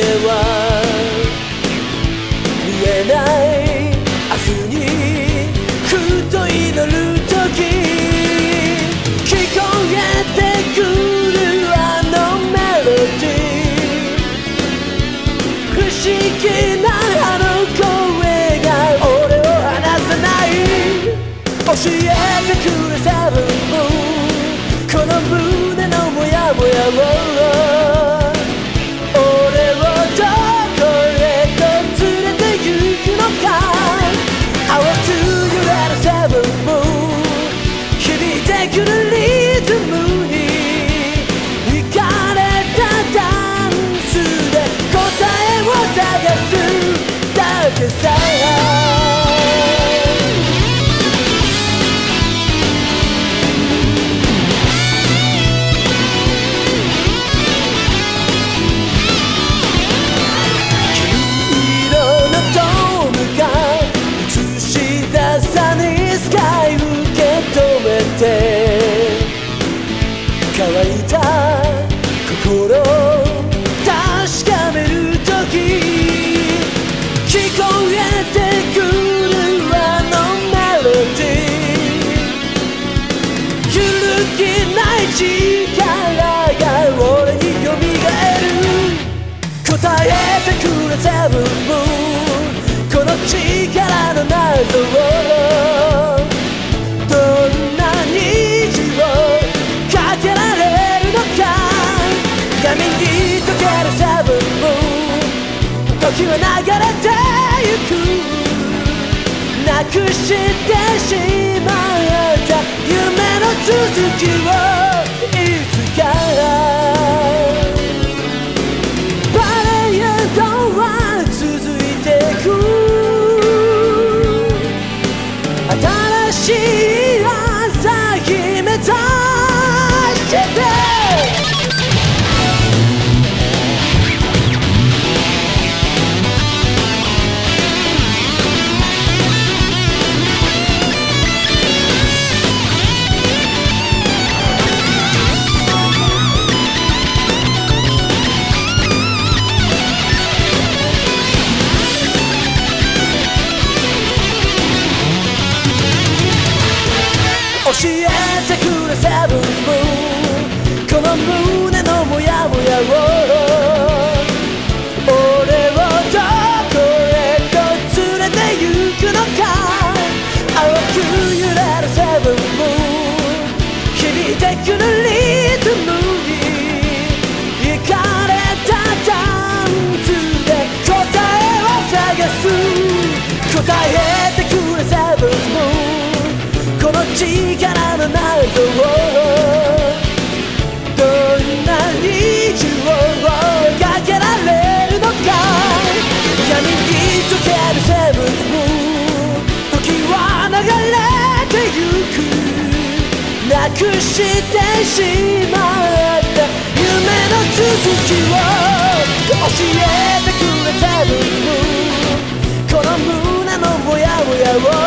では乾いた心確かめる時聞こえてくるあのメロディー。揺るぎない力が俺に蘇る。答えてくれ全部。この力の謎を波に溶ける差分も時は流れてゆく。なくしてしまった夢の続きを。えてくれセブンもこの力の謎をどんなに中をかけられるのか闇に溶けるセブンも時は流れてゆく。なくしてしまった夢の続きを教えてくれセブン I